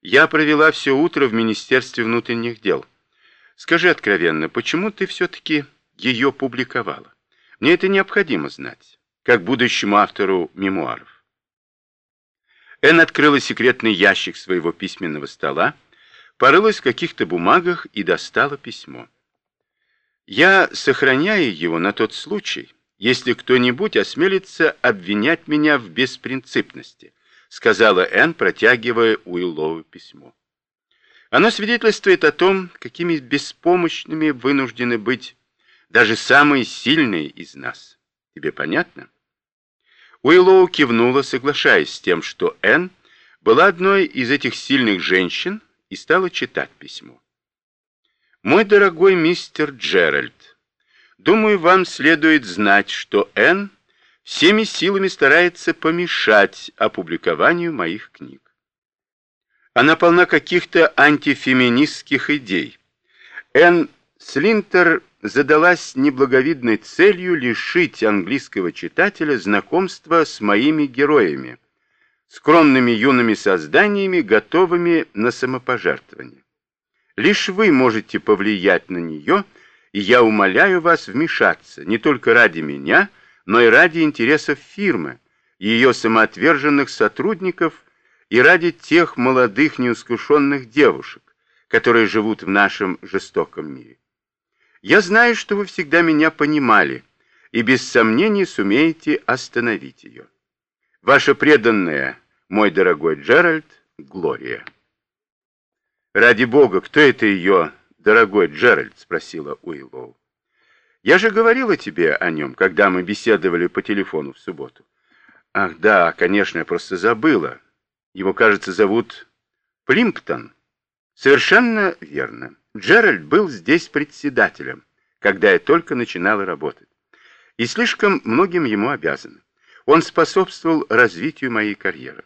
Я провела все утро в Министерстве внутренних дел. Скажи откровенно, почему ты все-таки ее публиковала? Мне это необходимо знать, как будущему автору мемуаров. Энн открыла секретный ящик своего письменного стола, порылась в каких-то бумагах и достала письмо. Я сохраняю его на тот случай, если кто-нибудь осмелится обвинять меня в беспринципности, сказала Энн, протягивая Уиллоу письмо. Оно свидетельствует о том, какими беспомощными вынуждены быть даже самые сильные из нас. Тебе понятно? Уиллоу кивнула, соглашаясь с тем, что Энн была одной из этих сильных женщин и стала читать письмо. «Мой дорогой мистер Джеральд, думаю, вам следует знать, что Энн всеми силами старается помешать опубликованию моих книг. Она полна каких-то антифеминистских идей. Энн Слинтер задалась неблаговидной целью лишить английского читателя знакомства с моими героями, скромными юными созданиями, готовыми на самопожертвование. Лишь вы можете повлиять на нее, и я умоляю вас вмешаться не только ради меня, и ради интересов фирмы, ее самоотверженных сотрудников и ради тех молодых неискушенных девушек, которые живут в нашем жестоком мире. Я знаю, что вы всегда меня понимали и без сомнений сумеете остановить ее. Ваша преданная, мой дорогой Джеральд, Глория. Ради бога, кто это ее, дорогой Джеральд, спросила Уиллоу. Я же говорила тебе о нем, когда мы беседовали по телефону в субботу. Ах, да, конечно, я просто забыла. Его, кажется, зовут Плимптон. Совершенно верно. Джеральд был здесь председателем, когда я только начинала работать. И слишком многим ему обязан. Он способствовал развитию моей карьеры.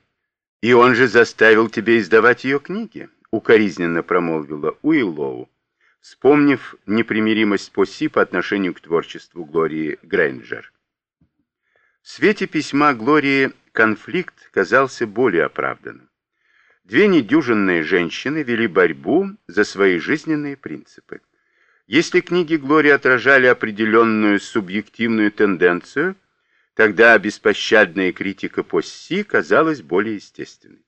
И он же заставил тебя издавать ее книги, укоризненно промолвила Уиллоу, вспомнив непримиримость Поси по отношению к творчеству Глории Грейнджер. В свете письма Глории конфликт казался более оправданным. Две недюжинные женщины вели борьбу за свои жизненные принципы. Если книги Глории отражали определенную субъективную тенденцию, тогда беспощадная критика Посси казалась более естественной.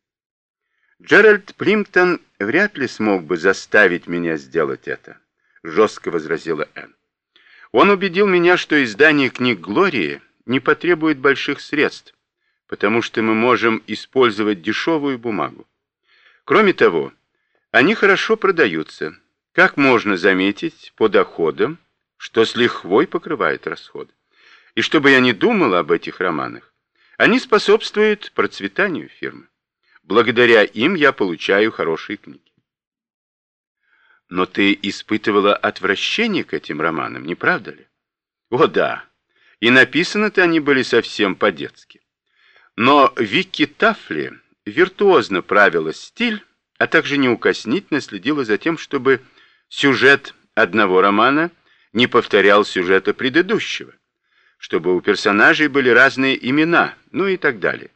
Джеральд Плимптон вряд ли смог бы заставить меня сделать это, жестко возразила Энн. Он убедил меня, что издание книг Глории не потребует больших средств, потому что мы можем использовать дешевую бумагу. Кроме того, они хорошо продаются, как можно заметить по доходам, что с лихвой покрывает расходы. И чтобы я не думала об этих романах, они способствуют процветанию фирмы. Благодаря им я получаю хорошие книги. Но ты испытывала отвращение к этим романам, не правда ли? О да, и написаны-то они были совсем по-детски. Но Вики Тафли виртуозно правила стиль, а также неукоснительно следила за тем, чтобы сюжет одного романа не повторял сюжета предыдущего, чтобы у персонажей были разные имена, ну и так далее.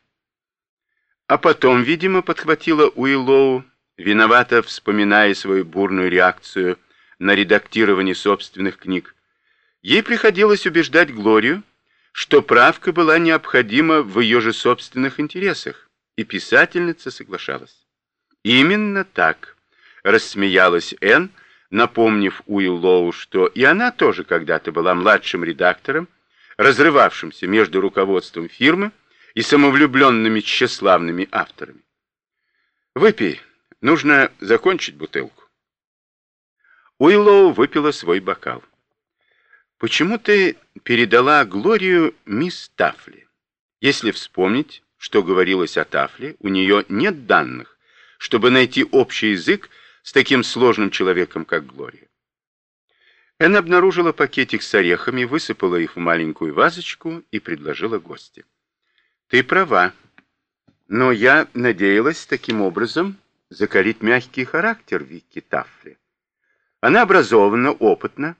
А потом, видимо, подхватила Уиллоу, виновато вспоминая свою бурную реакцию на редактирование собственных книг, ей приходилось убеждать Глорию, что правка была необходима в ее же собственных интересах, и писательница соглашалась. Именно так, рассмеялась Энн, напомнив Уиллоу, что и она тоже когда-то была младшим редактором, разрывавшимся между руководством фирмы и самовлюбленными тщеславными авторами. «Выпей, нужно закончить бутылку». Уиллоу выпила свой бокал. «Почему ты передала Глорию мисс Тафли? Если вспомнить, что говорилось о Тафле, у нее нет данных, чтобы найти общий язык с таким сложным человеком, как Глория. Эн обнаружила пакетик с орехами, высыпала их в маленькую вазочку и предложила гости. «Ты права, но я надеялась таким образом закалить мягкий характер Вики Тафли. Она образована, опытна,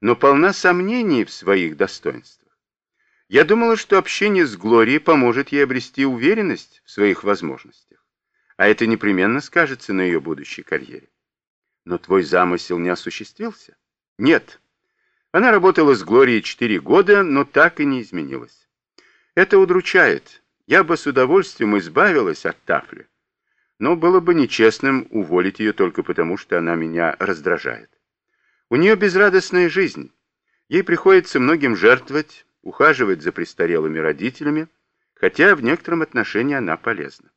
но полна сомнений в своих достоинствах. Я думала, что общение с Глорией поможет ей обрести уверенность в своих возможностях. а это непременно скажется на ее будущей карьере. Но твой замысел не осуществился? Нет. Она работала с Глорией четыре года, но так и не изменилась. Это удручает. Я бы с удовольствием избавилась от Тафли. Но было бы нечестным уволить ее только потому, что она меня раздражает. У нее безрадостная жизнь. Ей приходится многим жертвовать, ухаживать за престарелыми родителями, хотя в некотором отношении она полезна.